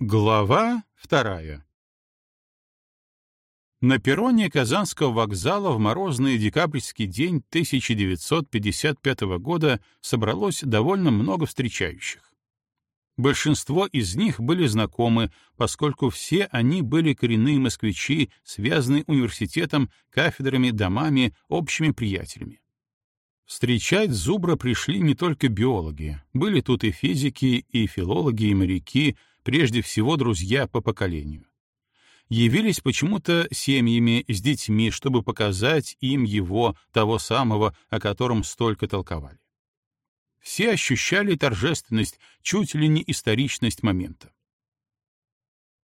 Глава вторая На перроне Казанского вокзала в морозный декабрьский день 1955 года собралось довольно много встречающих. Большинство из них были знакомы, поскольку все они были коренные москвичи, связанные университетом, кафедрами, домами, общими приятелями. Встречать Зубра пришли не только биологи, были тут и физики, и филологи, и моряки, прежде всего друзья по поколению. Явились почему-то семьями с детьми, чтобы показать им его, того самого, о котором столько толковали. Все ощущали торжественность, чуть ли не историчность момента.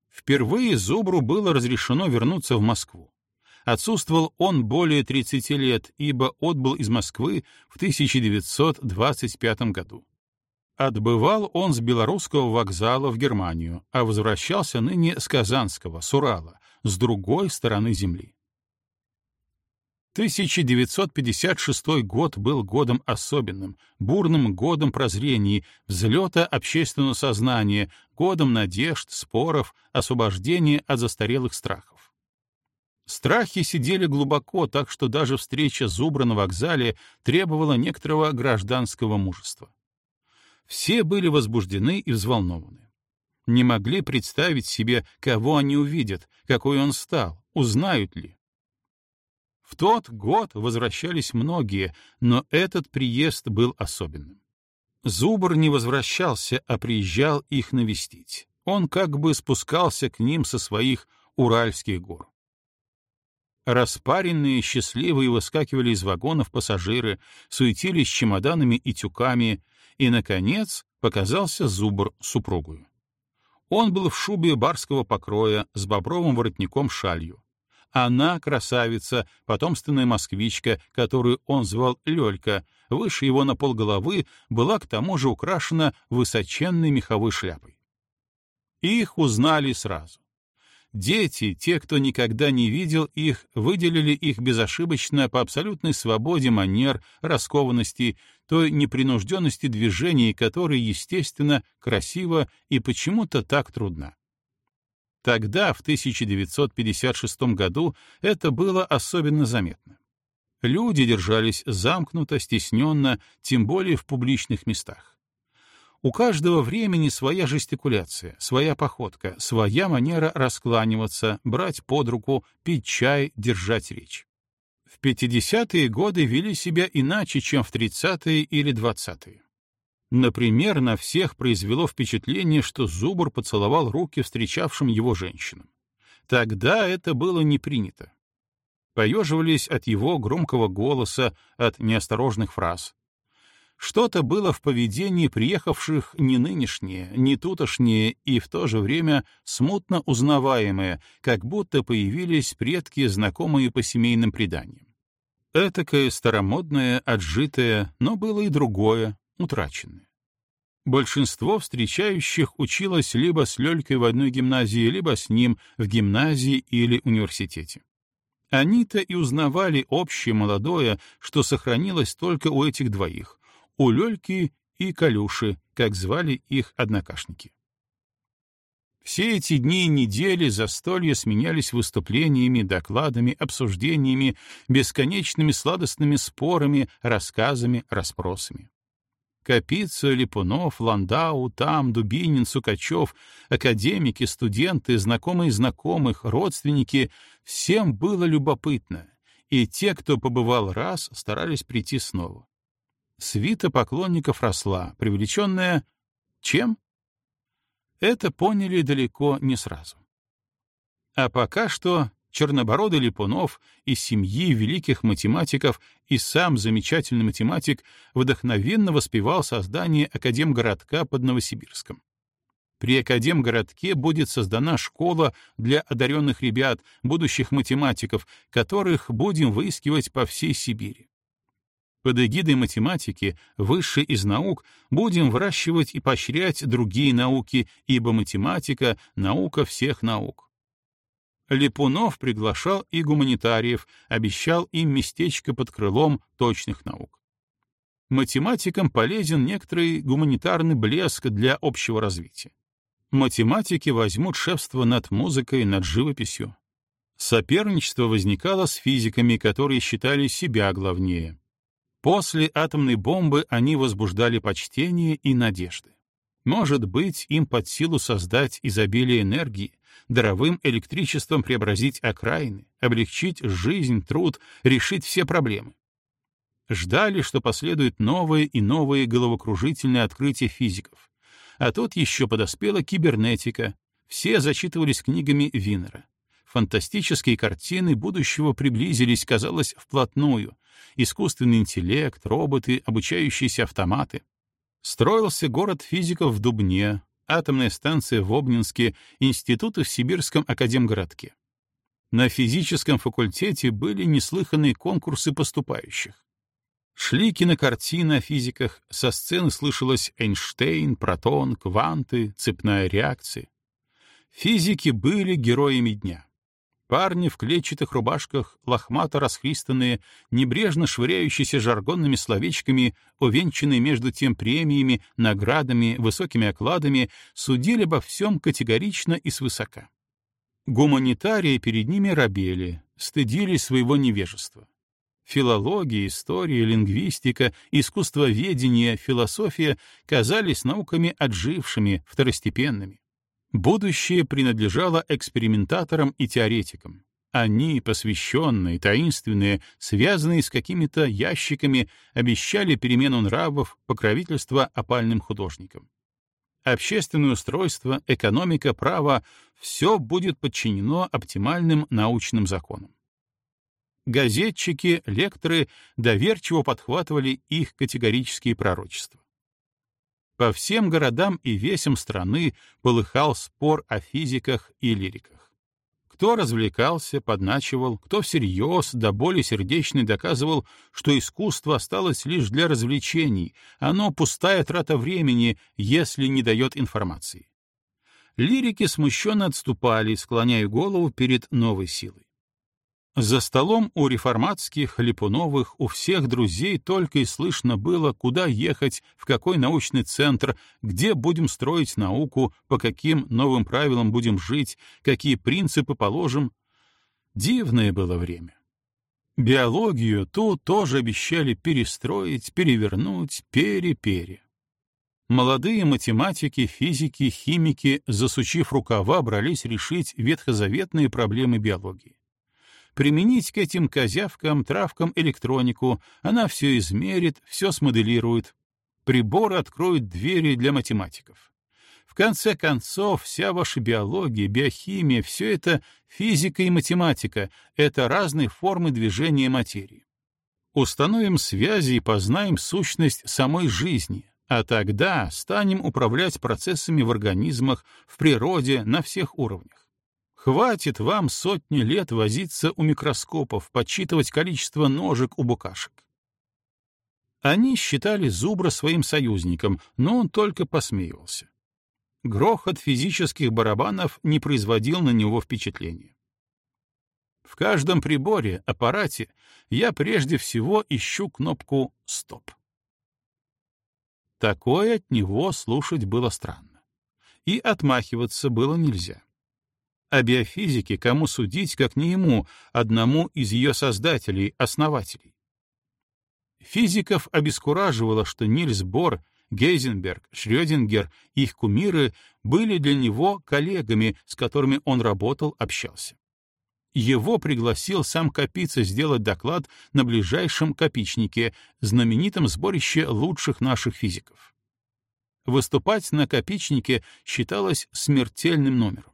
Впервые Зубру было разрешено вернуться в Москву. Отсутствовал он более 30 лет, ибо отбыл из Москвы в 1925 году. Отбывал он с белорусского вокзала в Германию, а возвращался ныне с Казанского, с Урала, с другой стороны земли. 1956 год был годом особенным, бурным годом прозрений, взлета общественного сознания, годом надежд, споров, освобождения от застарелых страхов. Страхи сидели глубоко, так что даже встреча Зубра на вокзале требовала некоторого гражданского мужества. Все были возбуждены и взволнованы. Не могли представить себе, кого они увидят, какой он стал, узнают ли. В тот год возвращались многие, но этот приезд был особенным. Зубр не возвращался, а приезжал их навестить. Он как бы спускался к ним со своих Уральских гор. Распаренные, счастливые выскакивали из вагонов пассажиры, суетились чемоданами и тюками, и, наконец, показался зубр супругую. Он был в шубе барского покроя с бобровым воротником-шалью. Она, красавица, потомственная москвичка, которую он звал Лёлька, выше его на полголовы, была к тому же украшена высоченной меховой шляпой. Их узнали сразу. Дети, те, кто никогда не видел их, выделили их безошибочно по абсолютной свободе манер, раскованности, той непринужденности движений, которая, естественно, красива и почему-то так трудна. Тогда, в 1956 году, это было особенно заметно. Люди держались замкнуто, стесненно, тем более в публичных местах. У каждого времени своя жестикуляция, своя походка, своя манера раскланиваться, брать под руку, пить чай, держать речь. В 50-е годы вели себя иначе, чем в 30-е или 20-е. Например, на всех произвело впечатление, что Зубр поцеловал руки встречавшим его женщинам. Тогда это было не принято. Поеживались от его громкого голоса, от неосторожных фраз. Что-то было в поведении приехавших не нынешнее, не тутошнее и в то же время смутно узнаваемое, как будто появились предки, знакомые по семейным преданиям. Этакое старомодное, отжитое, но было и другое, утраченное. Большинство встречающих училось либо с Лёлькой в одной гимназии, либо с ним в гимназии или университете. Они-то и узнавали общее молодое, что сохранилось только у этих двоих, у Лёльки и Калюши, как звали их однокашники. Все эти дни и недели застолья сменялись выступлениями, докладами, обсуждениями, бесконечными сладостными спорами, рассказами, расспросами. Капица, Липунов, Ландау, Там, Дубинин, Сукачев, академики, студенты, знакомые знакомых, родственники — всем было любопытно, и те, кто побывал раз, старались прийти снова свита поклонников росла, привлеченная чем? Это поняли далеко не сразу. А пока что Чернобородый Липунов из семьи великих математиков и сам замечательный математик вдохновенно воспевал создание Академгородка под Новосибирском. При Академгородке будет создана школа для одаренных ребят, будущих математиков, которых будем выискивать по всей Сибири. Под эгидой математики, высшей из наук, будем выращивать и поощрять другие науки, ибо математика — наука всех наук. Липунов приглашал и гуманитариев, обещал им местечко под крылом точных наук. Математикам полезен некоторый гуманитарный блеск для общего развития. Математики возьмут шефство над музыкой, над живописью. Соперничество возникало с физиками, которые считали себя главнее. После атомной бомбы они возбуждали почтение и надежды. Может быть, им под силу создать изобилие энергии, даровым электричеством преобразить окраины, облегчить жизнь, труд, решить все проблемы. Ждали, что последуют новые и новые головокружительные открытия физиков. А тут еще подоспела кибернетика. Все зачитывались книгами Винера. Фантастические картины будущего приблизились, казалось, вплотную. Искусственный интеллект, роботы, обучающиеся автоматы. Строился город физиков в Дубне, атомная станция в Обнинске, институты в Сибирском академгородке. На физическом факультете были неслыханные конкурсы поступающих. Шли кинокартины о физиках, со сцены слышалось Эйнштейн, протон, кванты, цепная реакция. Физики были героями дня. Парни в клетчатых рубашках, лохмато расхристанные, небрежно швыряющиеся жаргонными словечками, увенчанные между тем премиями, наградами, высокими окладами, судили обо всем категорично и свысока. Гуманитарии перед ними робели, стыдили своего невежества. Филология, история, лингвистика, искусствоведение, философия казались науками отжившими, второстепенными. Будущее принадлежало экспериментаторам и теоретикам. Они, посвященные, таинственные, связанные с какими-то ящиками, обещали перемену нравов, покровительство опальным художникам. Общественное устройство, экономика, право — все будет подчинено оптимальным научным законам. Газетчики, лекторы доверчиво подхватывали их категорические пророчества. По всем городам и весям страны полыхал спор о физиках и лириках. Кто развлекался, подначивал, кто всерьез, до боли сердечной доказывал, что искусство осталось лишь для развлечений, оно пустая трата времени, если не дает информации. Лирики смущенно отступали, склоняя голову перед новой силой. За столом у реформатских, Липуновых, у всех друзей только и слышно было, куда ехать, в какой научный центр, где будем строить науку, по каким новым правилам будем жить, какие принципы положим. Дивное было время. Биологию ту тоже обещали перестроить, перевернуть, пере-пере. Молодые математики, физики, химики, засучив рукава, брались решить ветхозаветные проблемы биологии применить к этим козявкам, травкам электронику, она все измерит, все смоделирует. Приборы откроют двери для математиков. В конце концов, вся ваша биология, биохимия — все это физика и математика, это разные формы движения материи. Установим связи и познаем сущность самой жизни, а тогда станем управлять процессами в организмах, в природе, на всех уровнях. Хватит вам сотни лет возиться у микроскопов, подсчитывать количество ножек у букашек. Они считали Зубра своим союзником, но он только посмеивался. Грохот физических барабанов не производил на него впечатления. В каждом приборе, аппарате я прежде всего ищу кнопку «Стоп». Такое от него слушать было странно. И отмахиваться было нельзя. О биофизике кому судить, как не ему, одному из ее создателей, основателей. Физиков обескураживало, что Нильс Бор, Гейзенберг, Шрёдингер, их кумиры были для него коллегами, с которыми он работал, общался. Его пригласил сам Капица сделать доклад на ближайшем Копичнике, знаменитом сборище лучших наших физиков. Выступать на Копичнике считалось смертельным номером.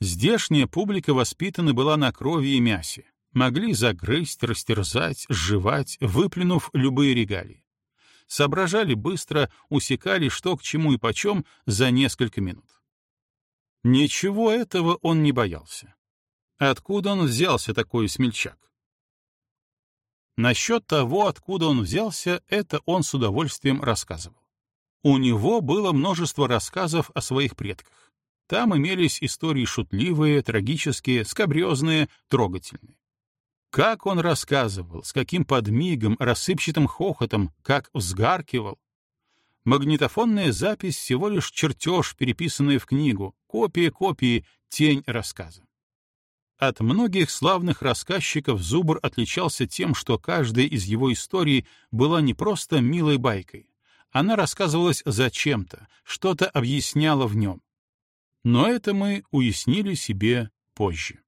Здешняя публика воспитана была на крови и мясе. Могли загрызть, растерзать, сживать, выплюнув любые регалии. Соображали быстро, усекали что к чему и почем за несколько минут. Ничего этого он не боялся. Откуда он взялся, такой смельчак? Насчет того, откуда он взялся, это он с удовольствием рассказывал. У него было множество рассказов о своих предках. Там имелись истории шутливые, трагические, скабрезные, трогательные. Как он рассказывал, с каким подмигом, рассыпчатым хохотом, как взгаркивал. Магнитофонная запись — всего лишь чертеж, переписанный в книгу. копия копии, тень рассказа. От многих славных рассказчиков Зубр отличался тем, что каждая из его историй была не просто милой байкой. Она рассказывалась зачем-то, что-то объясняла в нем. Но это мы уяснили себе позже.